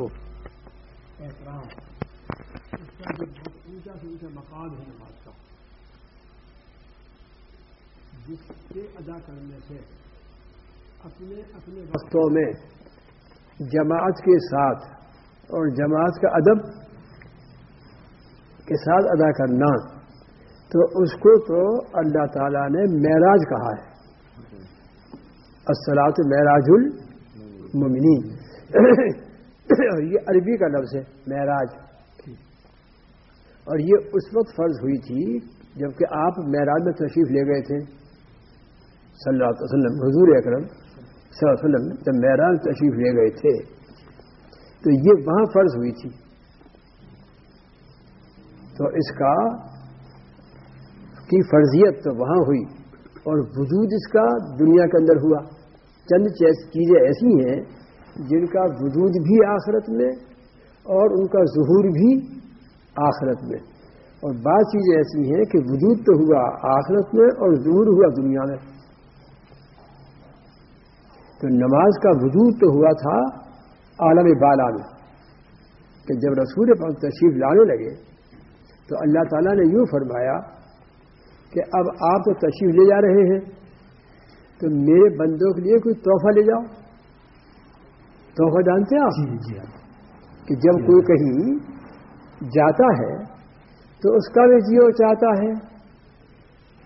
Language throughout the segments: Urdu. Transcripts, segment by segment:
احترام۔ اس کا جو اونچا سے اونچا مقام ہے نماز کا جس کے ادا کرنے سے اپنے اپنے وقتوں میں جماعت کے ساتھ اور جماعت کا ادب کے ساتھ ادا کرنا تو اس کو تو اللہ تعالیٰ نے معراج کہا ہے۔ السلاط معراج المنین اور یہ عربی کا لفظ ہے، معراج۔ اور یہ اس وقت فرض ہوئی تھی جبکہ آپ معراج میں تشریف لے گئے تھے۔ صلی اللہ علیہ وسلم، حضور اکرم صلی اللہ علیہ وسلم جب معراج تشریف لے گئے تھے، تو یہ وہاں فرض ہوئی تھی۔ تو اس کا، کی فرضیت تو وہاں ہوئی اور وجود اس کا دنیا کے اندر ہوا۔ چند چیزیں ایسی ہیں جن کا وجود بھی آخرت میں اور ان کا ظہور بھی آخرت میں۔ اور بعض چیزیں ایسی ہیں کہ وجود تو ہوا آخرت میں اور ظہور ہوا دنیا میں۔ تو نماز کا وجود تو ہوا تھا عالم بالا میں۔ کہ جب رسول پر تشریف لانے لگے تو اللہ تعالیٰ نے یوں فرمایا کہ اب آپ تو تشریف لے جا رہے ہیں، تو میرے بندوں کے لیے کوئی تحفہ لے جاؤ۔ تحفہ جانتے ہیں آپ جی جی کہ جب جی کوئی کہیں جاتا ہے تو اس کا بھی جیو چاہتا ہے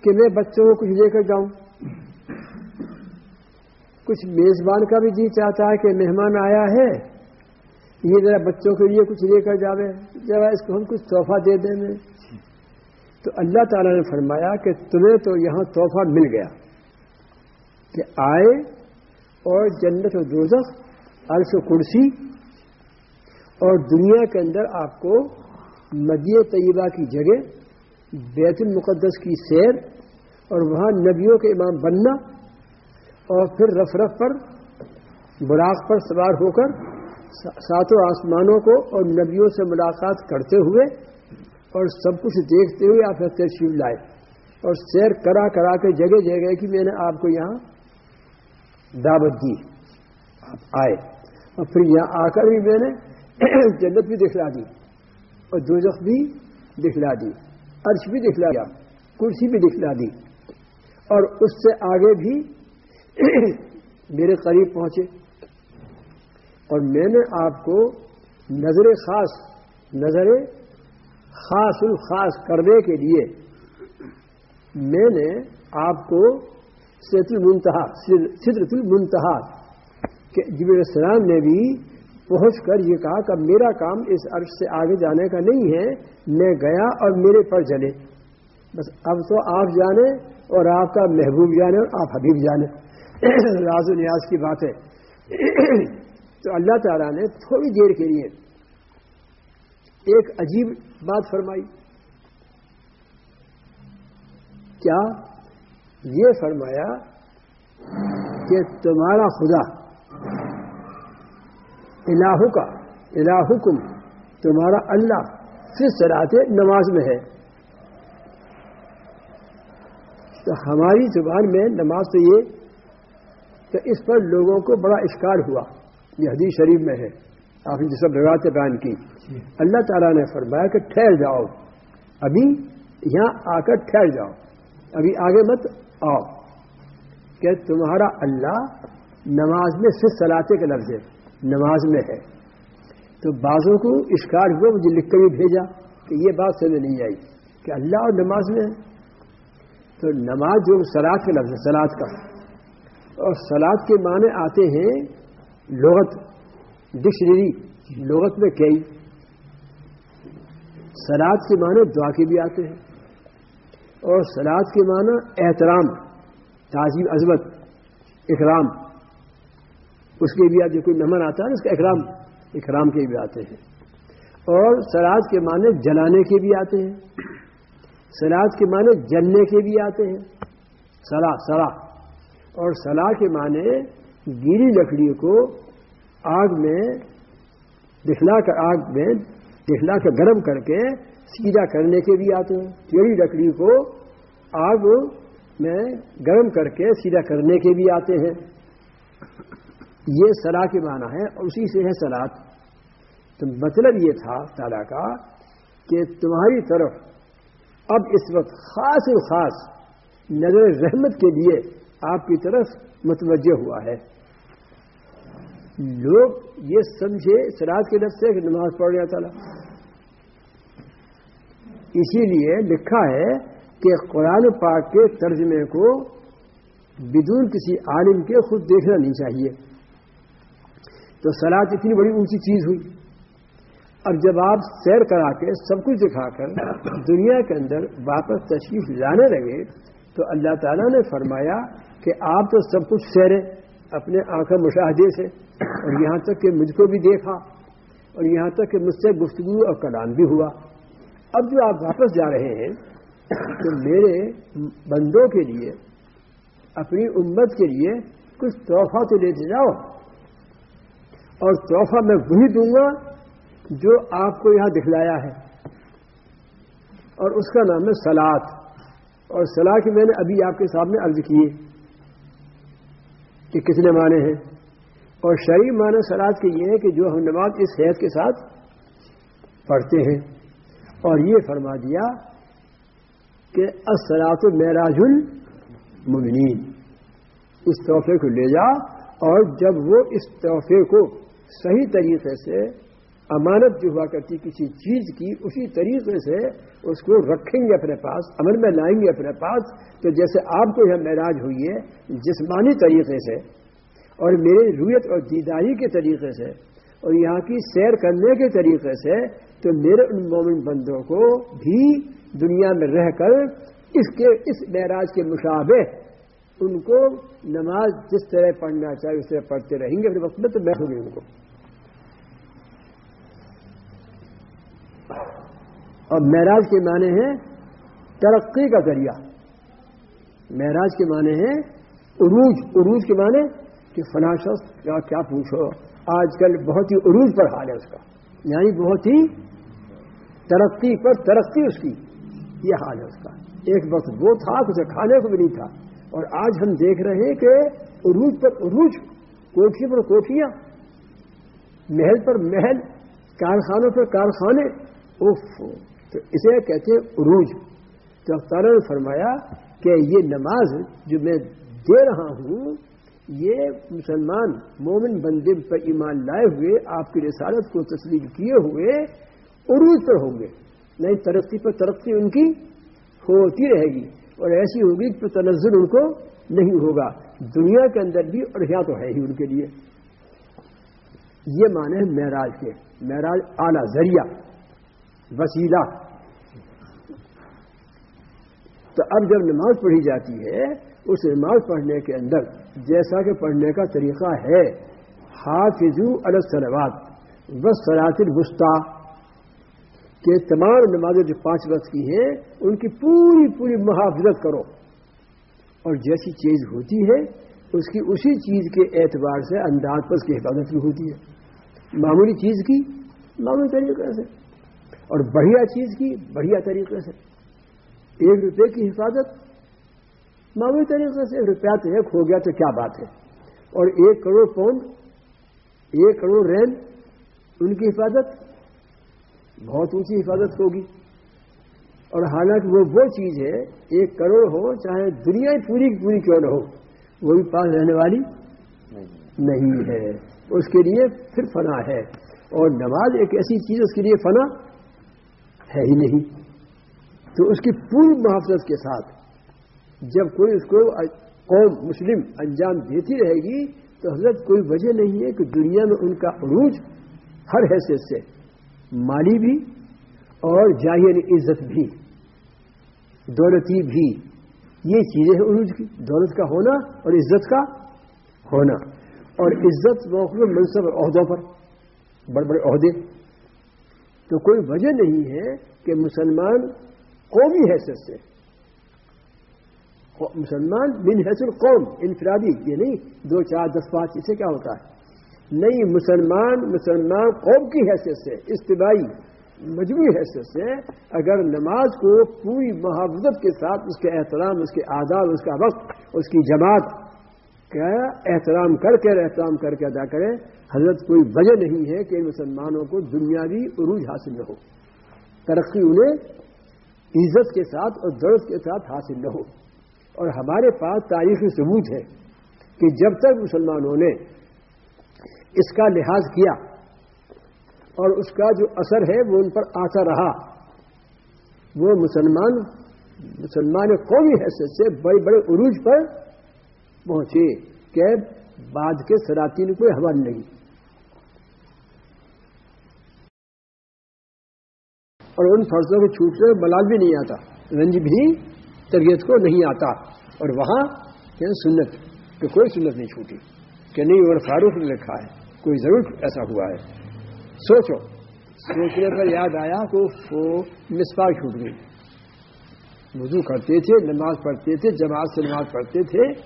کہ میں بچوں کو کچھ لے کر جاؤں۔ کچھ میزبان کا بھی جی چاہتا ہے کہ مہمان آیا ہے یہ ذرا بچوں کے لیے کچھ لے کر جاوے ذرا اس کو ہم کچھ تحفہ دے دیں گے۔ تو اللہ تعالی نے فرمایا کہ تمہیں تو یہاں تحفہ مل گیا کہ آئے اور جنت و دوزخ عرش و کرسی اور دنیا کے اندر آپ کو مدی طیبہ کی جگہ، بیت المقدس کی سیر اور وہاں نبیوں کے امام بننا اور پھر رف رف پر، براق پر سوار ہو کر ساتوں آسمانوں کو اور نبیوں سے ملاقات کرتے ہوئے اور سب کچھ دیکھتے ہوئے آپ تشریف لائے اور سیر کرا کرا کے جگہ جگہ کہ میں نے آپ کو یہاں دعوت دی۔ آپ آئے۔ اور پھر یہاں آ کر بھی میں نے جنت بھی دکھلا دی اور دوزخ بھی دکھلا دی، عرش بھی دکھلا دیا، کرسی بھی دکھلا دی اور اس سے آگے بھی میرے قریب پہنچے اور میں نے آپ کو نظر خاص نظر خاص الخاص کرنے کے لیے میں نے آپ کو سیت المنتہا سدرت المنتہا کہ جب السلام نے بھی پہنچ کر یہ کہا کہ میرا کام اس عرش سے آگے جانے کا نہیں ہے، میں گیا اور میرے پر چلے بس اب تو آپ جانے اور آپ کا محبوب جانے اور آپ حبیب جانے۔ راز و نیاز کی بات ہے۔ تو اللہ تعالیٰ نے تھوڑی دیر کے لیے ایک عجیب بات فرمائی۔ کیا یہ فرمایا کہ تمہارا خدا الہو کا الہکم تمہارا اللہ صرف سراتے نماز میں ہے۔ تو ہماری زبان میں نماز تو یہ تو اس پر لوگوں کو بڑا اشکار ہوا۔ یہ حدیث شریف میں ہے۔ آپ نے سب روایتیں بیان کی۔ جی۔ اللہ تعالیٰ نے فرمایا کہ ٹھہر جاؤ۔ ابھی یہاں آ کر ٹھہر جاؤ۔ ابھی آگے مت آؤ۔ کہ تمہارا اللہ نماز میں صرف سلاتے کا لفظ ہے۔ نماز میں ہے، تو بعضوں کو اشکار ہوا مجھے لکھ کر بھی بھیجا کہ یہ بات سمجھ نہیں آئی کہ اللہ اور نماز میں ہے۔ تو نماز جو سلاد کا لفظ ہے سلاد کا۔ اور سلاد کے معنی آتے ہیں لغت، ڈکشنری، لغت میں کئی۔ سلاد کے معنی دعا کے بھی آتے ہیں۔ اور سلاد کے معنی احترام، تعظیم، عظمت، اکرام۔ اس کے بھی آتے کوئی نمن آتا ہے اس کا اکرام اکرام کے بھی آتے ہیں۔ اور سلاد کے معنی جلانے کے بھی آتے ہیں۔ سلاد کے معنی جلنے کے بھی آتے ہیں۔ سلا سلا۔ اور سلا کے معنی گیری لکڑی کو آگ میں، دکھلا کر آگ میں دکھلا کر گرم کر کے سیدھا کرنے کے بھی آتے ہیں۔ ٹیڑھی لکڑی کو آگ میں گرم کر کے سیدھا کرنے کے بھی آتے ہیں۔ یہ سلا کے معنی ہے اور اسی سے ہے سلاد تو مطلب یہ تھا تعالیٰ کا کہ تمہاری طرف اب اس وقت خاص و خاص نظر رحمت کے لیے آپ کی طرف متوجہ ہوا ہے. لوگ یہ سمجھے سراج کے لفظ سے کہ نماز پڑھ رہا تعالیٰ. اسی لیے لکھا ہے کہ قرآن پاک کے ترجمے کو بدون کسی عالم کے خود دیکھنا نہیں چاہیے. تو سلاد اتنی بڑی اونچی چیز ہوئی۔ اب جب آپ سیر کرا کے سب کچھ دکھا کر دنیا کے اندر واپس تشریف لانے لگے، تو اللہ تعالیٰ نے فرمایا کہ آپ تو سب کچھ سیرے اپنے آنکھوں مشاہدے سے، اور یہاں تک کہ مجھ کو بھی دیکھا، اور یہاں تک کہ مجھ سے گفتگو اور کلام بھی ہوا۔ اب جو آپ واپس جا رہے ہیں، تو میرے بندوں کے لیے، اپنی امت کے لیے کچھ تحفہ تو لیتے جاؤ۔ اور تحفہ میں وہی دوں گا جو آپ کو یہاں دکھلایا ہے۔ اور اس کا نام ہے سلاد اور سلاح کی میں نے ابھی آپ کے سامنے عرض کیے کہ کتنے معنی ہیں۔ اور شرعی معنی سلاد کے یہ ہے کہ جو ہم نماز اس صحت کے ساتھ پڑھتے ہیں۔ اور یہ فرما دیا کہ اسرات معراج المنین اس تحفے کو لے جا اور جب وہ اس تحفے کو صحیح طریقے سے امانت جو ہوا کرتی، کسی چیز کی، اسی طریقے سے اس کو رکھیں گے اپنے پاس، عمل میں لائیں گے اپنے پاس۔ تو جیسے آپ کو یہ معراج ہوئی ہے، جسمانی طریقے سے اور میری رویت اور دیداری کے طریقے سے اور یہاں کی سیر کرنے کے طریقے سے، تو میرے ان مومن بندوں کو بھی دنیا میں رہ کر اس کے، اس معراج کے مشابہ ان کو نماز جس طرح پڑھنا چاہیے، اس طرح پڑھتے رہیں گے، اپنے وقت میں تو میں گی ان کو۔ اور معراج کے معنی ہیں ترقی کا ذریعہ۔ معراج کے معنی ہیں عروج۔ عروج کے معنی کہ فلاں شخص کا کیا پوچھو؟ آج کل بہت ہی عروج پر حال ہے اس کا۔ یعنی بہت ہی ترقی پر ترقی اس کی۔ یہ حال ہے اس کا۔ ایک وقت وہ تھا اسے کھانے کو بھی نہیں تھا۔ اور آج ہم دیکھ رہے ہیں کہ عروج پر عروج، کوٹھی پر کوٹیاں محل پر محل، کارخانوں پر کارخانے اف تو اسے کہتے ہیں عروج۔ تو اختار نے فرمایا کہ یہ نماز جو میں دے رہا ہوں، یہ مسلمان مومن بندے پر ایمان لائے ہوئے، آپ کی رسالت کو تسلیم کیے ہوئے عروج پر ہوں گے۔ نہیں، ترقی پر ترقی ان کی ہوتی رہے گی۔ اور ایسی ہوگی کہ تنزل ان کو نہیں ہوگا۔ دنیا کے اندر بھی اور یہاں تو ہے ہی ان کے لیے۔ یہ مانے معراج کے۔ معراج اعلی، ذریعہ، وسیلہ۔ تو اب جب نماز پڑھی جاتی ہے، اس نماز پڑھنے کے اندر جیسا کہ پڑھنے کا طریقہ ہے، حافظو السلوات بس سلاطل الوسطی۔ کہ تمام نمازیں جو پانچ وقت کی ہیں، ان کی پوری پوری محافظت کرو۔ اور جیسی چیز ہوتی ہے، اس کی اسی چیز کے اعتبار سے انداز پر اس کی حفاظت بھی ہوتی ہے۔ معمولی چیز کی معمولی طریقے سے۔ اور بڑھیا چیز کی بڑھیا طریقے سے۔ ایک روپے کی حفاظت معمولی طریقے سے۔ روپیہ تو ایک ہو گیا تو کیا بات ہے؟ اور ایک کروڑ پاؤنڈ ایک کروڑ رین، ان کی حفاظت بہت اونچی حفاظت ہوگی۔ اور حالانکہ وہ وہ چیز ہے، ایک کروڑ ہو، چاہے دنیا پوری کی پوری کیوں نہ ہو وہ بھی پاس رہنے والی نہیں ہے۔ اس کے لیے پھر فنا ہے۔ اور نماز ایک ایسی چیز اس کے لیے فنا ہے ہی نہیں۔ تو اس کی پوری محافظت کے ساتھ جب کوئی اس کو قوم مسلم انجام دیتی رہے گی، تو حضرت کوئی وجہ نہیں ہے کہ دنیا میں ان کا عروج ہر حیثیت سے مالی بھی اور جاہر عزت بھی، دولتی بھی۔ یہ چیزیں ہیں عروج کی، دولت کا ہونا اور عزت کا ہونا۔ اور عزت موقع منصب اور عہدوں پر، بڑے بڑے عہدے۔ تو کوئی وجہ نہیں ہے کہ مسلمان قومی حیثیت سے مسلمان بن حیثیت قوم، انفرادی، یہ نہیں، دو چار، دس، پانچ اسے کیا ہوتا ہے؟ نہیں مسلمان مسلمان قوم کی حیثیت سے استبائی مجموعی حیثیت سے اگر نماز کو پوری محافظت کے ساتھ، اس کے احترام، اس کے آداب، اس کا وقت، اس کی جماعت کیا احترام کر کے احترام کر کے ادا کرے، حضرت کوئی وجہ نہیں ہے کہ مسلمانوں کو دنیاوی عروج حاصل نہ ہو۔ ترقی انہیں عزت کے ساتھ اور درد کے ساتھ حاصل نہ ہو۔ اور ہمارے پاس تاریخی ثبوت ہے کہ جب تک مسلمانوں نے اس کا لحاظ کیا اور اس کا جو اثر ہے وہ ان پر آتا رہا۔ وہ مسلمان مسلمان قومی حیثیت سے بڑے بڑے عروج پر پہنچے۔ کہ بعد کے سراطین کوئی حوال نہیں۔ اور ان فرضوں کے چھوٹ سے ملال بھی نہیں آتا۔ رنج بھی طبیعت کو نہیں آتا۔ اور وہاں یعنی سنت، کہ کوئی سنت نہیں چھوٹی، کہ نہیں عمر فاروق نے لکھا ہے۔ کوئی ضرور ایسا ہوا ہے۔ سوچو، سوچنے پر یاد آیا کہ وہ مسپار چھوٹ گئی۔ وضو کرتے تھے، نماز پڑھتے تھے، جماعت سے نماز پڑھتے تھے۔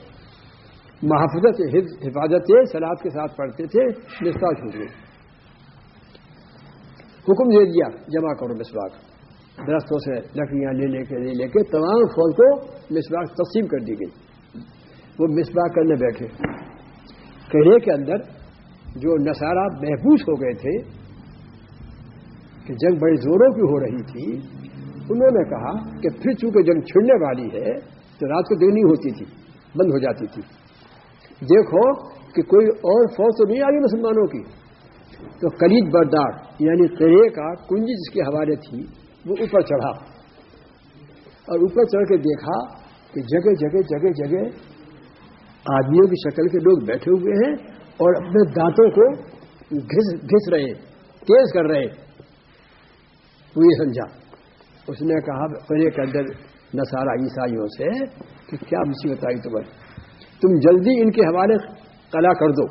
محافظت، حفاظت سلاد کے ساتھ پڑھتے تھے مسواک چھوٹ گئی۔ حکم دے دیا، جمع کرو مسواک درختوں سے لکڑیاں لے لے کے، لے لے کے تمام فوج کو مسواک تقسیم کر دی گئی۔ وہ مسواک کرنے بیٹھے۔ کہنے کے اندر جو نصارہ محبوس ہو گئے تھے کہ جنگ بڑی زوروں کی ہو رہی تھی، انہوں نے کہا کہ پھر چونکہ جنگ چھڑنے والی ہے تو رات کو دینی ہوتی تھی، بند ہو جاتی تھی۔ دیکھو کہ کوئی اور فوج تو نہیں آ گئی مسلمانوں کی۔ تو کلید بردار یعنی ترے کا کنجی جس کے حوالے تھی، وہ اوپر چڑھا۔ اور اوپر چڑھ کے دیکھا کہ جگہ جگہ جگہ جگہ آدمیوں کی شکل کے لوگ بیٹھے ہوئے ہیں۔ اور اپنے دانتوں کو گھس رہے، تیز کر رہے۔ وہ یہ سمجھا۔ اس نے کہا پہلے کے اندر نسارا عیسائیوں سے کہ کیا مصیبت آئی تمہیں تم جلدی ان کے حوالے کلا کر دو۔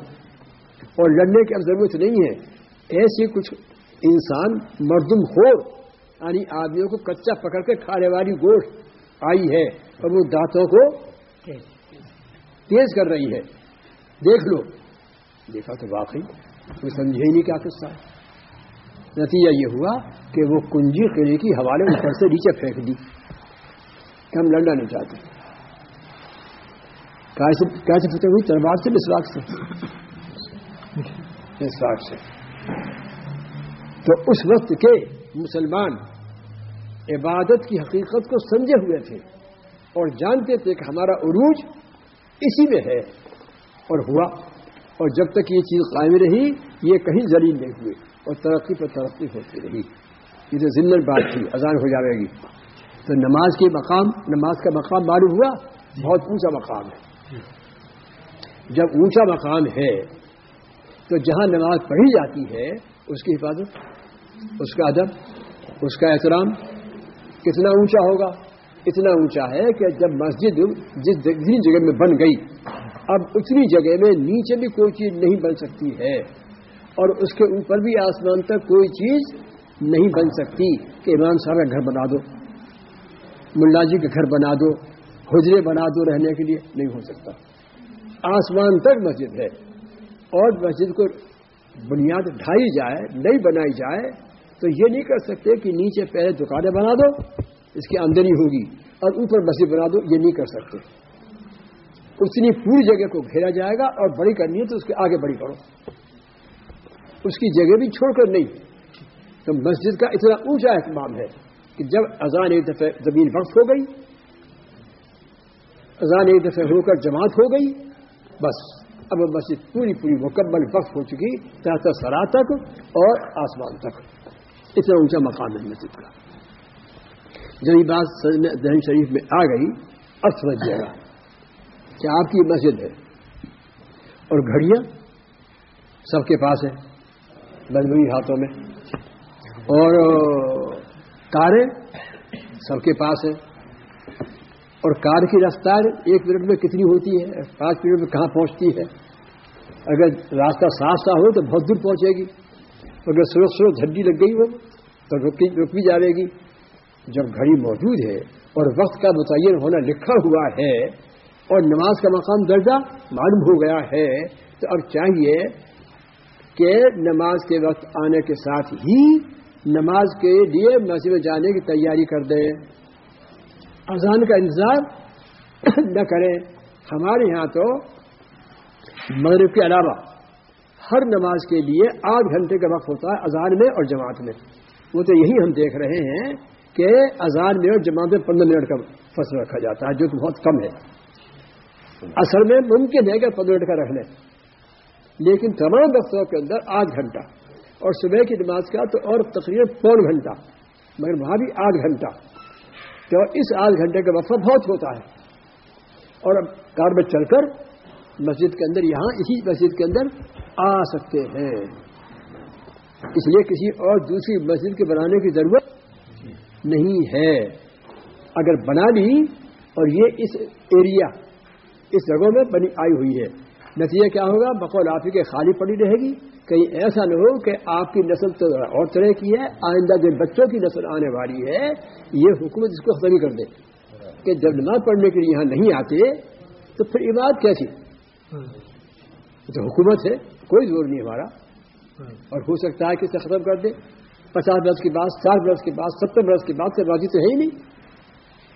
اور لڑنے کی اب ضرورت نہیں ہے۔ ایسی کچھ انسان مردم خور یعنی آدمیوں کو کچا پکڑ کے کھانے والی گوشت آئی ہے اور وہ دانتوں کو تیز کر رہی ہے۔ دیکھ لو۔ دیکھا تو واقعی تمہیں سمجھے ہی نہیں کیا قصہ ہے۔ نتیجہ یہ ہوا کہ وہ کنجی قلعے کی حوالے اوپر سے نیچے پھینک دی۔ کہ ہم لڑنا نہیں چاہتے کیسے فتح ہوئی تلوار سے، مسواک سے۔ مسواک سے۔ تو اس وقت کے مسلمان عبادت کی حقیقت کو سمجھے ہوئے تھے اور جانتے تھے کہ ہمارا عروج اسی میں ہے اور ہوا۔ اور جب تک یہ چیز قائم رہی، یہ کہیں زلیل نہیں ہوئے اور ترقی پر ترقی ہوتی رہی۔ یہ تو ضلع بات تھی، اذان ہو جائے گی۔ تو نماز کے مقام، نماز کا مقام معلوم ہوا، بہت اونچا مقام ہے۔ جب اونچا مقام ہے، تو جہاں نماز پڑھی جاتی ہے، اس کی حفاظت، اس کا ادب، اس کا احترام کتنا اونچا ہوگا؟ اتنا اونچا ہے کہ جب مسجد جس جگہ میں بن گئی اب اتنی جگہ میں نیچے بھی کوئی چیز نہیں بن سکتی ہے۔ اور اس کے اوپر بھی آسمان تک کوئی چیز نہیں بن سکتی کہ امام صاحب کا گھر بنا دو۔ ملا جی کا گھر بنا دو، حجرے بنا دو رہنے کے لیے نہیں ہو سکتا۔ آسمان تک مسجد ہے۔ اور مسجد کو بنیاد ڈھائی جائے نہیں بنائی جائے، تو یہ نہیں کر سکتے کہ نیچے پہلے دکانیں بنا دو، اس کی آمدنی ہوگی، اور اوپر مسجد بنا دو، یہ نہیں کر سکتے۔ اتنی پوری جگہ کو گھیرا جائے گا اور بڑی کرنی ہے تو اس کے آگے بڑی کرو اس کی جگہ بھی چھوڑ کر نہیں۔ تو مسجد کا اتنا اونچا اہتمام ہے کہ جب اذان ایک دفعہ زمین وقف ہو گئی، اذان ایک دفعہ ہو کر جماعت ہو گئی، بس اب مسجد پوری پوری مکمل وقف ہو چکی، تحت سرا تک اور آسمان تک۔ اتنا اونچا مقام ہے مسجد کا۔ جب یہ بات دہن شریف میں آ گئی اب سمجھ جائے گا۔ کہ آپ کی مسجد ہے اور گھڑیاں سب کے پاس ہے، مجموعی ہاتھوں میں، اور کاریں سب کے پاس ہیں۔ اور کار کی رفتار ایک منٹ میں کتنی ہوتی ہے، پانچ منٹ میں کہاں پہنچتی ہے؟ اگر راستہ صاف سا ہو تو بہت دور پہنچے گی۔ اگر سرخ سرخ جھڈی لگ گئی ہو تو رک بھی جائے گی۔ جب گھڑی موجود ہے اور وقت کا متعین ہونا لکھا ہوا ہے اور نماز کا مقام درجہ معلوم ہو گیا ہے، تو اب چاہیے کہ نماز کے وقت آنے کے ساتھ ہی نماز کے لیے مسجد میں جانے کی تیاری کر دیں۔ اذان کا انتظار نہ کریں۔ ہمارے یہاں تو مغرب کے علاوہ ہر نماز کے لیے آدھ گھنٹے کا وقت ہوتا ہے اذان میں اور جماعت میں۔ وہ تو یہی ہم دیکھ رہے ہیں کہ اذان میں اور جماعت میں پندرہ منٹ کا فصل رکھا جاتا ہے، جو کہ بہت کم ہے۔ اصل میں ممکن ہے کہ پندرہ منٹ کا رکھ لیں۔ لیکن تمام دفتروں کے اندر آدھ گھنٹہ۔ اور صبح کی نماز کا تو اور تقریباً پون گھنٹہ۔ مگر وہاں بھی آدھ گھنٹہ۔ تو اس آدھ گھنٹے کا وقفہ بہت ہوتا ہے۔ اور اب کار میں چل کر مسجد کے اندر یہاں اسی مسجد کے اندر آ سکتے ہیں۔ اس لیے کسی اور دوسری مسجد کے بنانے کی ضرورت نہیں ہے۔ اگر بنا لی اور یہ اس ایریا اس جگہوں میں بنی آئی ہوئی ہے۔ نتیجہ کیا ہوگا؟ بقول آپ کے خالی پڑی رہے گی۔ کہیں ایسا نہ ہو کہ آپ کی نسل تو اور طرح کی ہے، آئندہ جو بچوں کی نسل آنے والی ہے، یہ حکومت اس کو ختم کر دے۔ کہ جب نماز پڑھنے کے لیے یہاں نہیں آتے، تو پھر عبادت کیسی؟ تو حکومت ہے، کوئی زور نہیں ہمارا۔ اور ہو سکتا ہے کہ اسے ختم کر دے۔ پچاس برس کے بعد، ساٹھ برس کے بعد، ستر برس کے بعد سے راضی تو ہے ہی نہیں۔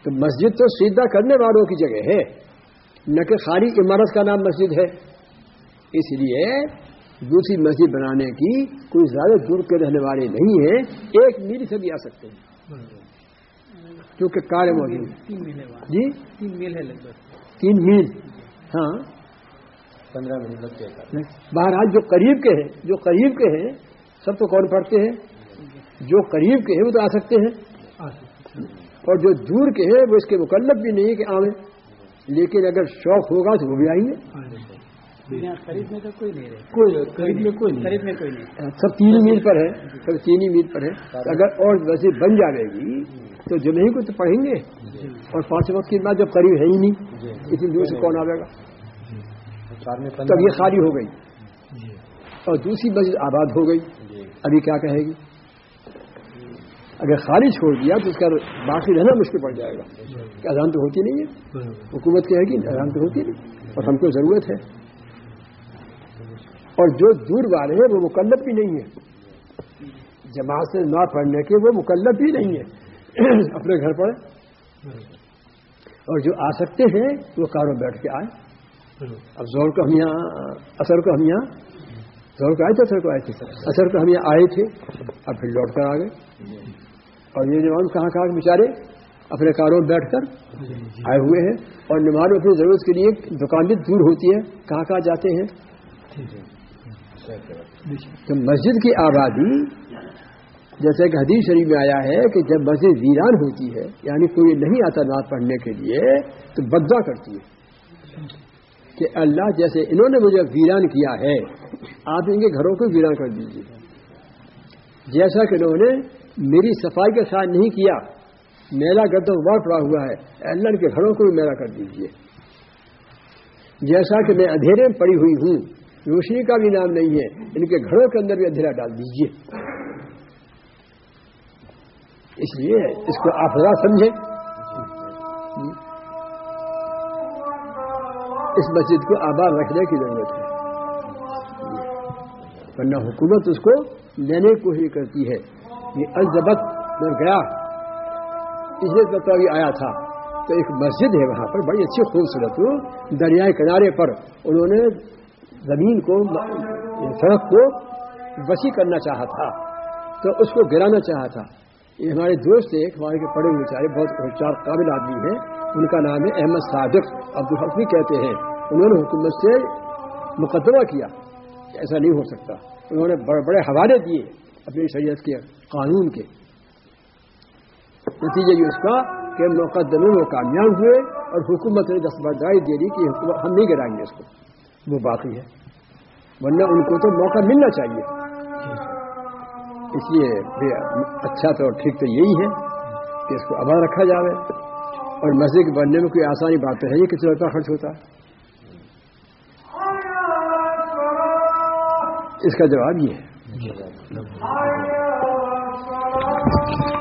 تو مسجد تو سیدھا کرنے والوں کی جگہ ہے۔ نہ کہ خالی عمارت کا نام مسجد ہے۔ اس لیے دوسری مسجد بنانے کی کوئی زیادہ دور کے رہنے والے نہیں ہیں۔ ایک میل سے بھی آ سکتے ہیں۔ کیونکہ کار موجود جی؟ تین میل ہے لگ بھگ۔ تین میل۔ ہاں۔ پندرہ منٹ لگتے ہیں بہرحال جو قریب کے ہیں جو قریب کے ہیں سب تو کون پڑھتے ہیں؟ جو قریب کے ہیں وہ تو آ سکتے ہیں۔ اور جو دور کے ہیں وہ اس کے مکلف بھی نہیں کہ آئیں لیکن اگر شوق ہوگا تو وہ بھی آئیں گے۔ خرید میں تو کوئی نہیں نہیں۔ سب تین میل پر ہے۔ سب تین ہی میل پر ہے۔ اگر اور ویسے بن جائے گی تو جو نہیں کچھ تو پڑھیں گے۔ اور پانچ وقت کی بات جب قریب ہے ہی نہیں اتنی دور سے کون آئے گا؟ تب یہ خالی ہو گئی۔ اور دوسری مسجد آباد ہو گئی۔ ابھی کیا کہے گی؟ اگر خالی چھوڑ دیا تو اس کا باقی رہنا مشکل پڑ جائے گا۔ کہ اذان تو ہوتی نہیں ہے۔ حکومت کہے گی اذان تو ہوتی نہیں اور ہم کو ضرورت ہے۔ اور جو دور والے ہیں وہ مکلب بھی نہیں ہے جماعت سے نہ پڑھنے کے وہ مکلب بھی نہیں ہے اپنے گھر پر۔ اور جو آ سکتے ہیں وہ کاروں بیٹھ کے آئے اب زور کو ہم یہاں اثر کو ہم یہاں۔ زور کو آئے تھے اثر کو آئے تھے۔ اثر کو ہم یہاں آئے تھے۔ اب پھر لوٹ کر آ گئے۔ اور یہ نماز کہاں کہاں بیچارے اپنے کاروں میں بیٹھ کر آئے ہوئے ہیں اور نماز اپنی ضرورت کے لیے دکان بھی دور ہوتی ہے۔ کہاں کہاں جاتے ہیں؟ تو مسجد کی آبادی جیسے کہ حدیث شریف میں آیا ہے کہ جب مسجد ویران ہوتی ہے یعنی کوئی نہیں آتا نماز پڑھنے کے لیے تو بدعا کرتی ہے کہ اللہ جیسے انہوں نے مجھے ویران کیا ہے آپ ان کے گھروں کو ویران کر دیجیے جیسا کہ انہوں نے میری صفائی کے ساتھ نہیں کیا میلا گردوں وہاں پڑا ہوا ہے۔ اللہ کے گھروں کو بھی میلا کر دیجیے جیسا کہ میں اندھیرے میں پڑی ہوئی ہوں، روشنی کا بھی نام نہیں ہے، ان کے گھروں کے اندر بھی اندھیرا ڈال دیجیے اس لیے اس کو آپ سمجھیں۔ اس مسجد کو آباد رکھنے کی ضرورت ہے۔ ورنہ حکومت اس کو لینے کو ہی کرتی ہے۔ یہ الزبت میں گیا۔ اس لیے تو ابھی آیا تھا۔ تو ایک مسجد ہے وہاں پر، بڑی اچھی خوبصورت دریائے کنارے پر۔ انہوں نے زمین کو، سڑک کو وسیع کرنا چاہا تھا۔ تو اس کو گرانا چاہا تھا۔ یہ ہمارے دوست ایک، ہمارے کے پڑھے ہوئے چارے بہت چار قابل آدمی ہیں۔ ان کا نام ہے احمد صادق عبد الحفی کہتے ہیں۔ انہوں نے حکومت سے مقدمہ کیا۔ کہ ایسا نہیں ہو سکتا۔ انہوں نے بڑے بڑے حوالے دیے اپنی شریعت کے قانون کے۔ نتیجہ یہ اس کا کہ مقدمے میں کامیاب ہوئے اور حکومت نے دستبرداری دے دی کہ ہم نہیں گرائیں گے اس کو۔ وہ باقی ہے۔ ورنہ ان کو تو موقع ملنا چاہیے۔ اس لیے اچھا تو ٹھیک تو یہی ہے کہ اس کو ابا رکھا جائے اور مسجد بننے میں کوئی آسانی بات تو ہے یہ کتنا روپیہ خرچ ہوتا۔ ہے اس کا جواب یہ ہے۔ جی۔ ہے